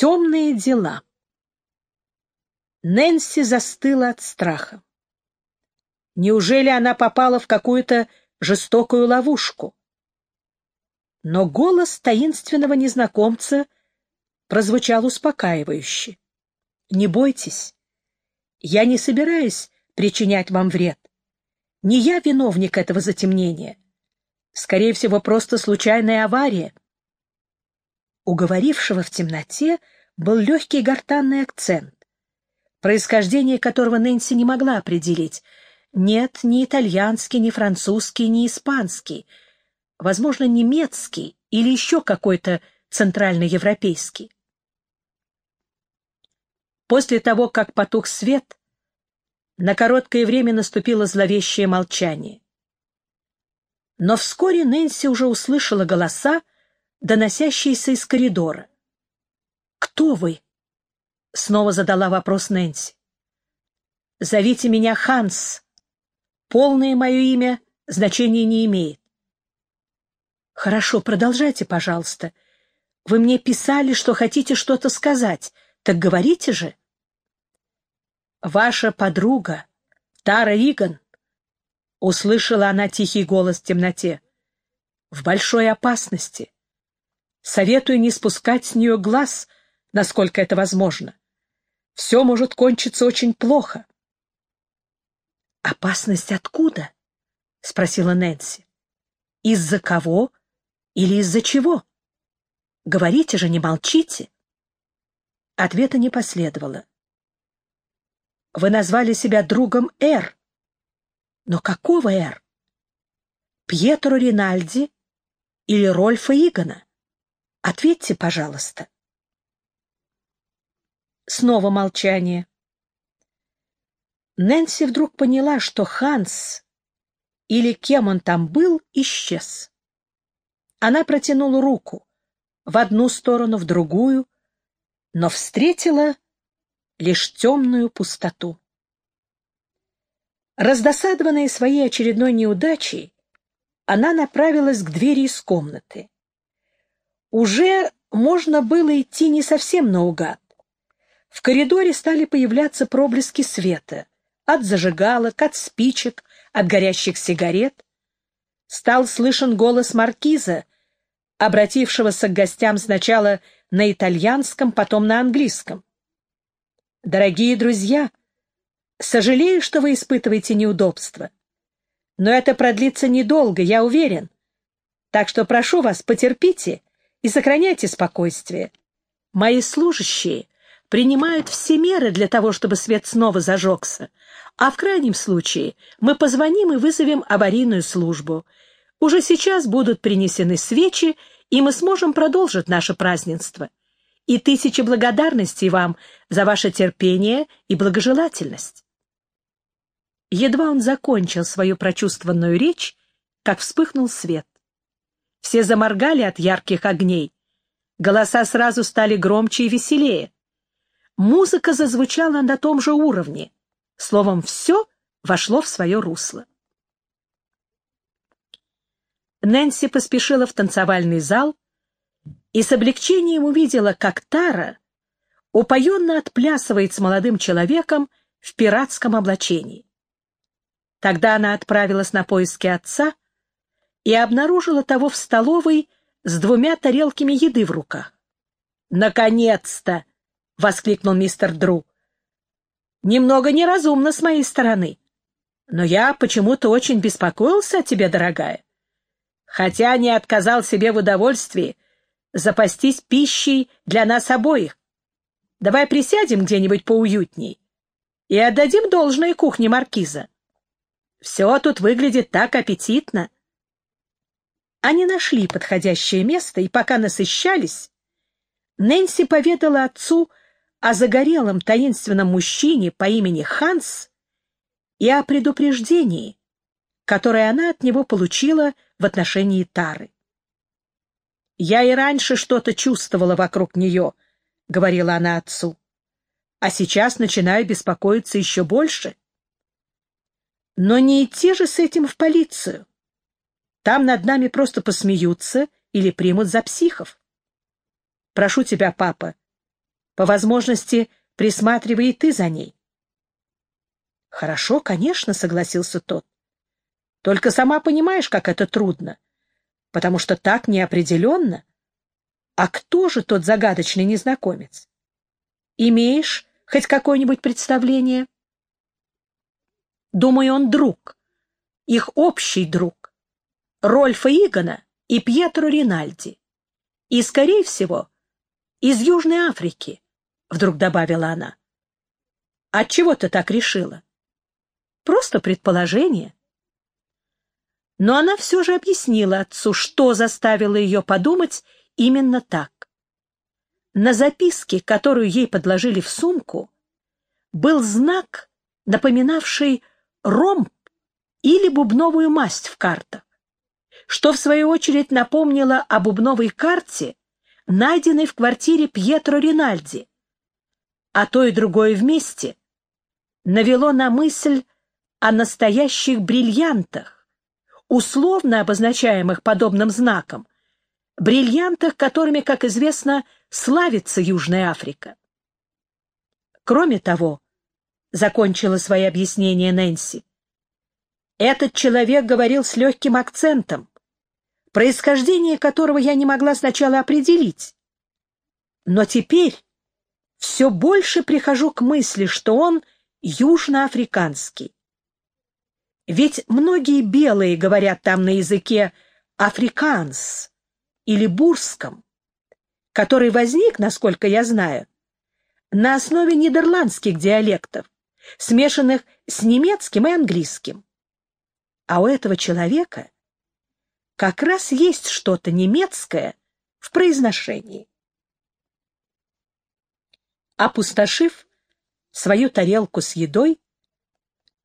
Темные дела. Нэнси застыла от страха. Неужели она попала в какую-то жестокую ловушку? Но голос таинственного незнакомца прозвучал успокаивающе. «Не бойтесь. Я не собираюсь причинять вам вред. Не я виновник этого затемнения. Скорее всего, просто случайная авария». У говорившего в темноте был легкий гортанный акцент, происхождение которого Нэнси не могла определить. Нет, ни итальянский, ни французский, ни испанский — возможно, немецкий или еще какой-то центральноевропейский. После того, как потух свет, на короткое время наступило зловещее молчание. Но вскоре Нэнси уже услышала голоса, доносящиеся из коридора. «Кто вы?» — снова задала вопрос Нэнси. «Зовите меня Ханс. Полное мое имя значения не имеет. Хорошо, продолжайте, пожалуйста. Вы мне писали, что хотите что-то сказать. Так говорите же. Ваша подруга, Тара Иган, услышала она тихий голос в темноте, в большой опасности. Советую не спускать с нее глаз, насколько это возможно. Все может кончиться очень плохо. «Опасность откуда?» — спросила Нэнси. «Из-за кого или из-за чего? Говорите же, не молчите. Ответа не последовало. Вы назвали себя другом Р. Но какого Р? Пьетро Ринальди или Рольфа Игона? Ответьте, пожалуйста. Снова молчание. Нэнси вдруг поняла, что Ханс, или кем он там был, исчез. Она протянула руку в одну сторону, в другую, но встретила лишь темную пустоту. Раздосадованная своей очередной неудачей, она направилась к двери из комнаты. Уже можно было идти не совсем наугад. В коридоре стали появляться проблески света от зажигалок, от спичек, от горящих сигарет стал слышен голос маркиза, обратившегося к гостям сначала на итальянском, потом на английском. «Дорогие друзья, сожалею, что вы испытываете неудобства. Но это продлится недолго, я уверен. Так что прошу вас, потерпите и сохраняйте спокойствие. Мои служащие принимают все меры для того, чтобы свет снова зажегся, а в крайнем случае мы позвоним и вызовем аварийную службу. Уже сейчас будут принесены свечи, и мы сможем продолжить наше празднество. И тысячи благодарностей вам за ваше терпение и благожелательность. Едва он закончил свою прочувствованную речь, как вспыхнул свет. Все заморгали от ярких огней. Голоса сразу стали громче и веселее. Музыка зазвучала на том же уровне. Словом, все вошло в свое русло. Нэнси поспешила в танцевальный зал и с облегчением увидела, как Тара упоенно отплясывает с молодым человеком в пиратском облачении. Тогда она отправилась на поиски отца и обнаружила того в столовой с двумя тарелками еды в руках. «Наконец-то!» — воскликнул мистер Дру. «Немного неразумно с моей стороны, но я почему-то очень беспокоился о тебе, дорогая хотя не отказал себе в удовольствии запастись пищей для нас обоих. Давай присядем где-нибудь поуютней и отдадим должное кухне маркиза. Все тут выглядит так аппетитно. Они нашли подходящее место, и пока насыщались, Нэнси поведала отцу о загорелом таинственном мужчине по имени Ханс и о предупреждении, которое она от него получила в отношении Тары. «Я и раньше что-то чувствовала вокруг нее», — говорила она отцу. «А сейчас начинаю беспокоиться еще больше». «Но не идти же с этим в полицию. Там над нами просто посмеются или примут за психов. Прошу тебя, папа, По возможности присматривай и ты за ней. — Хорошо, конечно, — согласился тот. — Только сама понимаешь, как это трудно, потому что так неопределенно. А кто же тот загадочный незнакомец? Имеешь хоть какое-нибудь представление? Думаю, он друг, их общий друг, Рольфа Игона и Пьетро Ринальди. И, скорее всего, из Южной Африки, — вдруг добавила она. — Отчего ты так решила? Просто предположение. Но она все же объяснила отцу, что заставило ее подумать именно так. На записке, которую ей подложили в сумку, был знак, напоминавший ромб или бубновую масть в картах, что, в свою очередь, напомнило о бубновой карте, найденной в квартире Пьетро Ринальди, а то и другое вместе навело на мысль о настоящих бриллиантах, условно обозначаемых подобным знаком, бриллиантах, которыми, как известно, славится Южная Африка. Кроме того, закончила свои объяснения Нэнси, этот человек говорил с легким акцентом, происхождение которого я не могла сначала определить. Но теперь все больше прихожу к мысли, что он южноафриканский. Ведь многие белые говорят там на языке африканс или бурском, который возник, насколько я знаю, на основе нидерландских диалектов, смешанных с немецким и английским. А у этого человека как раз есть что-то немецкое в произношении. Опустошив свою тарелку с едой,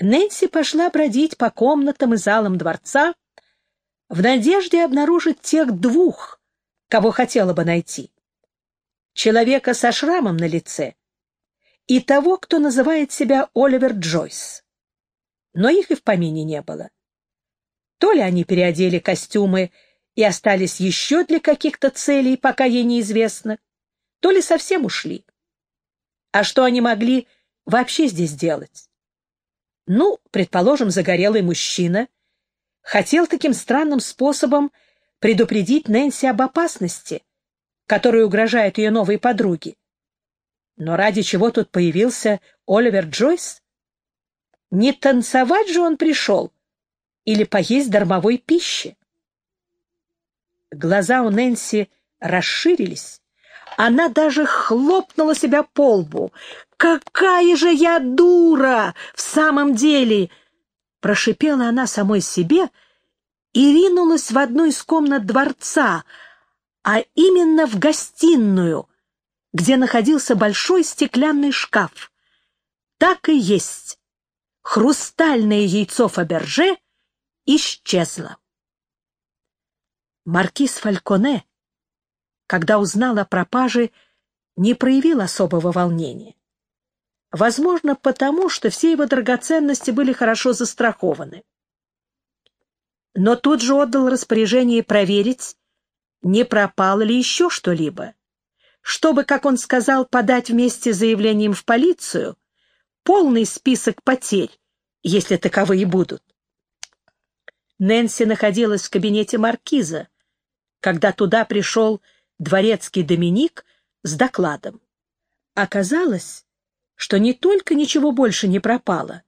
Нэнси пошла бродить по комнатам и залам дворца в надежде обнаружить тех двух, кого хотела бы найти. Человека со шрамом на лице и того, кто называет себя Оливер Джойс. Но их и в помине не было. То ли они переодели костюмы и остались еще для каких-то целей, пока ей неизвестно, то ли совсем ушли. А что они могли вообще здесь делать? Ну, предположим, загорелый мужчина хотел таким странным способом предупредить Нэнси об опасности, которая угрожает ее новой подруге. Но ради чего тут появился Оливер Джойс? Не танцевать же он пришел или поесть дармовой пищи? Глаза у Нэнси расширились, она даже хлопнула себя по лбу. «Какая же я дура! В самом деле!» Прошипела она самой себе и ринулась в одну из комнат дворца, а именно в гостиную, где находился большой стеклянный шкаф. Так и есть. Хрустальное яйцо Фаберже исчезло. Маркиз Фальконе, когда узнал о пропаже, не проявил особого волнения. Возможно, потому, что все его драгоценности были хорошо застрахованы. Но тут же отдал распоряжение проверить, не пропало ли еще что-либо, чтобы, как он сказал, подать вместе с заявлением в полицию полный список потерь, если таковые будут. Нэнси находилась в кабинете маркиза, когда туда пришел дворецкий Доминик с докладом. Оказалось, что не только ничего больше не пропало,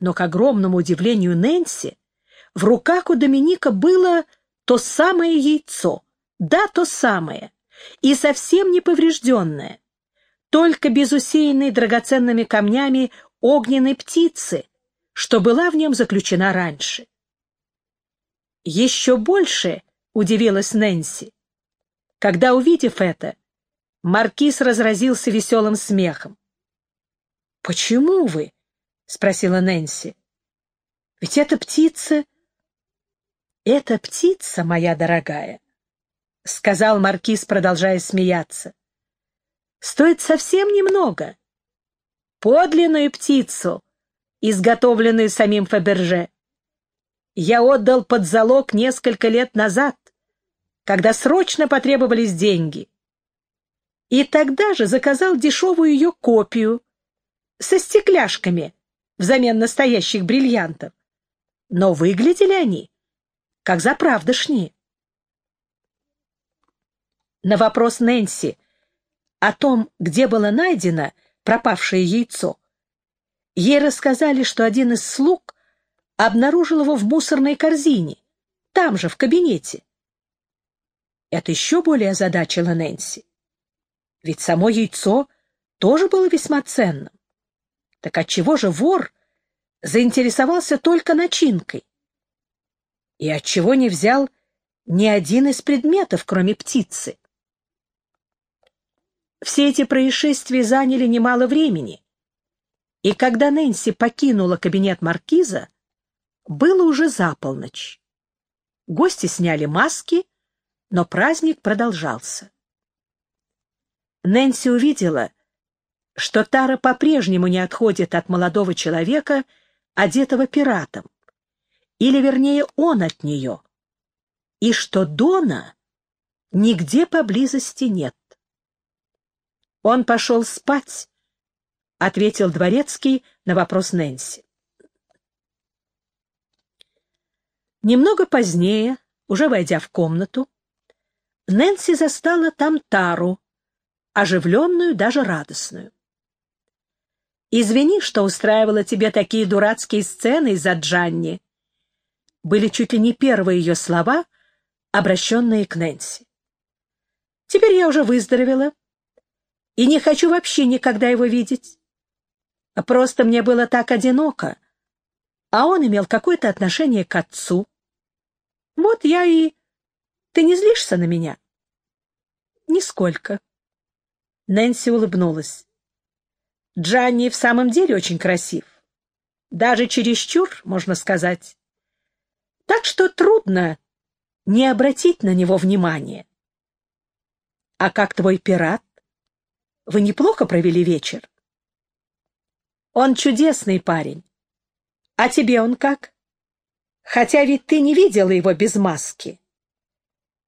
но, к огромному удивлению Нэнси, в руках у Доминика было то самое яйцо, да, то самое, и совсем не поврежденное, только без усеянной драгоценными камнями огненной птицы, что была в нем заключена раньше. Еще больше удивилась Нэнси, когда, увидев это, маркиз разразился веселым смехом. «Почему вы?» — спросила Нэнси. «Ведь эта птица...» «Эта птица, моя дорогая», — сказал маркиз, продолжая смеяться, — «стоит совсем немного. Подлинную птицу, изготовленную самим Фаберже, я отдал под залог несколько лет назад, когда срочно потребовались деньги. и тогда же заказал дешевую ее копию со стекляшками взамен настоящих бриллиантов. Но выглядели они как заправдошние. На вопрос Нэнси о том, где было найдено пропавшее яйцо, ей рассказали, что один из слуг обнаружил его в мусорной корзине, там же, в кабинете. Это еще более озадачило Нэнси. Ведь само яйцо тоже было весьма ценным. Так отчего же вор заинтересовался только начинкой? И отчего не взял ни один из предметов, кроме птицы? Все эти происшествия заняли немало времени, и когда Нэнси покинула кабинет маркиза, было уже за полночь. Гости сняли маски, но праздник продолжался. Нэнси увидела, что Тара по-прежнему не отходит от молодого человека, одетого пиратом, или, вернее, он от нее, и что Дона нигде поблизости нет. Он пошел спать, — ответил Дворецкий на вопрос Нэнси. Немного позднее, уже войдя в комнату, Нэнси застала там Тару, оживленную, даже радостную. «Извини, что устраивала тебе такие дурацкие сцены из-за Джанни», были чуть ли не первые ее слова, обращенные к Нэнси. «Теперь я уже выздоровела и не хочу вообще никогда его видеть. Просто мне было так одиноко, а он имел какое-то отношение к отцу. Вот я и... Ты не злишься на меня?» «Нисколько». Нэнси улыбнулась. Джанни в самом деле очень красив. Даже чересчур, можно сказать. Так что трудно не обратить на него внимания. А как твой пират? Вы неплохо провели вечер? Он чудесный парень. А тебе он как? Хотя ведь ты не видела его без маски.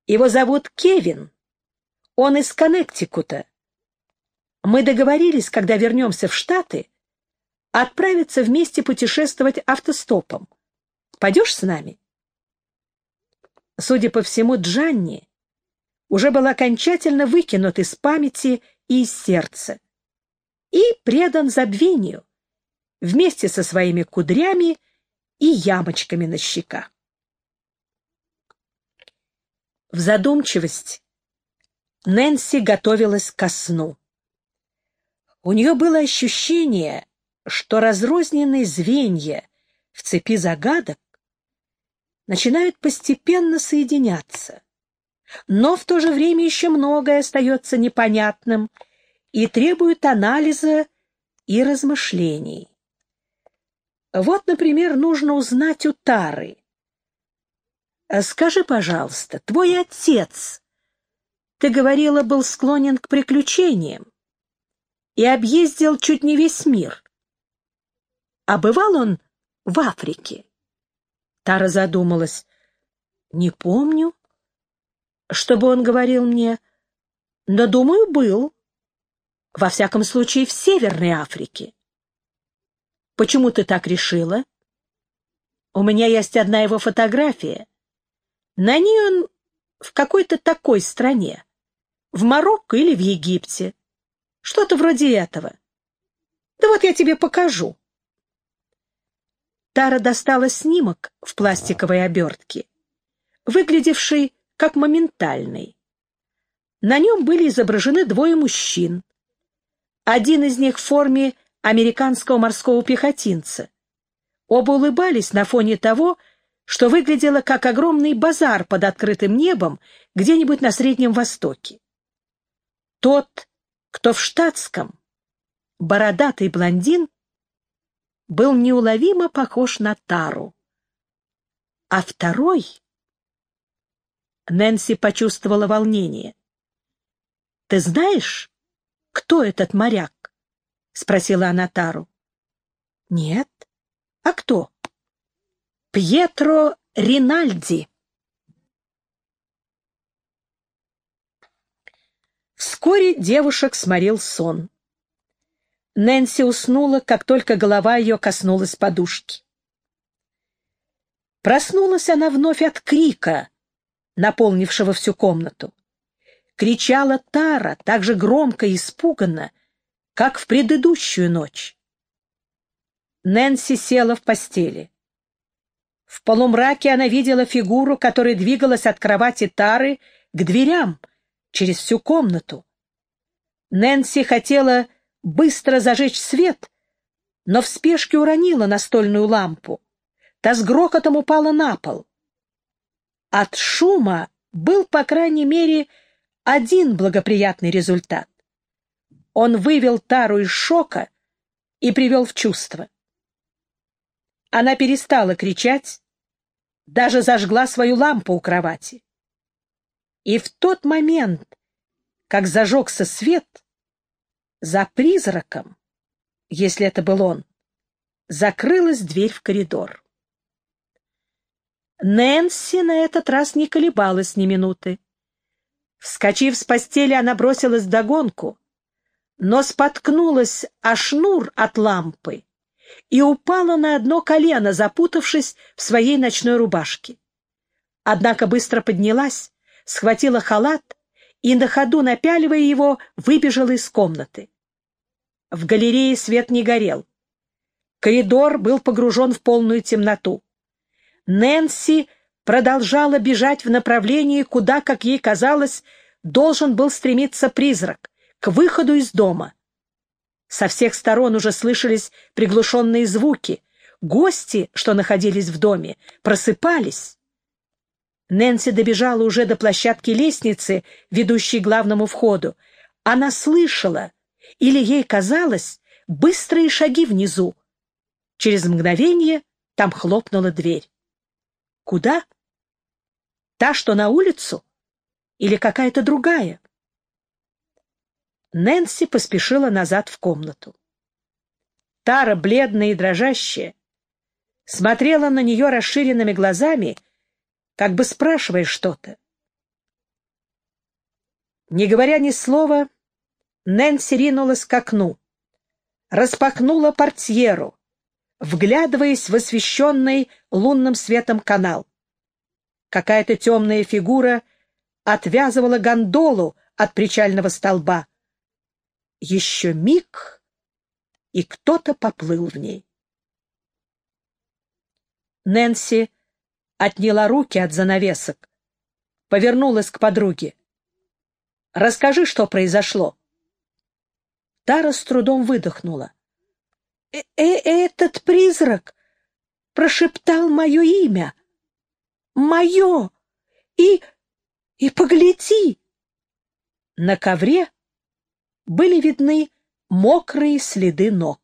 Его зовут Кевин. Он из Коннектикута. Мы договорились, когда вернемся в Штаты, отправиться вместе путешествовать автостопом. Пойдешь с нами? Судя по всему, Джанни уже был окончательно выкинут из памяти и из сердца и предан забвению вместе со своими кудрями и ямочками на щеках. В задумчивость Нэнси готовилась ко сну. У нее было ощущение, что разрозненные звенья в цепи загадок начинают постепенно соединяться. Но в то же время еще многое остается непонятным и требует анализа и размышлений. Вот, например, нужно узнать у Тары. «Скажи, пожалуйста, твой отец, ты говорила, был склонен к приключениям и объездил чуть не весь мир. А бывал он в Африке? Тара задумалась. Не помню, чтобы он говорил мне, но, думаю, был. Во всяком случае, в Северной Африке. Почему ты так решила? У меня есть одна его фотография. На ней он в какой-то такой стране, в Марокко или в Египте. Что-то вроде этого. Да вот я тебе покажу. Тара достала снимок в пластиковой обертке, выглядевший как моментальный. На нем были изображены двое мужчин. Один из них в форме американского морского пехотинца. Оба улыбались на фоне того, что выглядело как огромный базар под открытым небом где-нибудь на Среднем Востоке. Тот кто в штатском, бородатый блондин, был неуловимо похож на Тару. А второй... Нэнси почувствовала волнение. «Ты знаешь, кто этот моряк?» — спросила она Тару. «Нет. А кто?» «Пьетро Ринальди». Вскоре девушек сморил сон. Нэнси уснула, как только голова ее коснулась подушки. Проснулась она вновь от крика, наполнившего всю комнату. Кричала Тара так же громко и испуганно, как в предыдущую ночь. Нэнси села в постели. В полумраке она видела фигуру, которая двигалась от кровати Тары к дверям через всю комнату. Нэнси хотела быстро зажечь свет, но в спешке уронила настольную лампу. Та с грохотом упала на пол. От шума был, по крайней мере, один благоприятный результат. Он вывел Тару из шока и привел в чувство. Она перестала кричать, даже зажгла свою лампу у кровати. И в тот момент, как зажегся свет, за призраком, если это был он, закрылась дверь в коридор. Нэнси на этот раз не колебалась ни минуты. Вскочив с постели, она бросилась догонку, но споткнулась о шнур от лампы и упала на одно колено, запутавшись в своей ночной рубашке. Однако быстро поднялась, схватила халат и, на ходу напяливая его, выбежала из комнаты. В галерее свет не горел. Коридор был погружен в полную темноту. Нэнси продолжала бежать в направлении, куда, как ей казалось, должен был стремиться призрак, к выходу из дома. Со всех сторон уже слышались приглушенные звуки. Гости, что находились в доме, просыпались. Нэнси добежала уже до площадки лестницы, ведущей к главному входу. Она слышала, или ей казалось, быстрые шаги внизу. Через мгновение там хлопнула дверь. Куда? Та, что на улицу? Или какая-то другая? Нэнси поспешила назад в комнату. Тара, бледная и дрожащая, смотрела на нее расширенными глазами, как бы спрашивая что-то. Не говоря ни слова, Нэнси ринулась к окну, распахнула портьеру, вглядываясь в освещенный лунным светом канал. Какая-то темная фигура отвязывала гондолу от причального столба. Еще миг, и кто-то поплыл в ней. Нэнси отняла руки от занавесок, повернулась к подруге. «Расскажи, что произошло». Тара с трудом выдохнула. «Э -э «Этот призрак прошептал мое имя. Мое! И... и погляди!» На ковре были видны мокрые следы ног.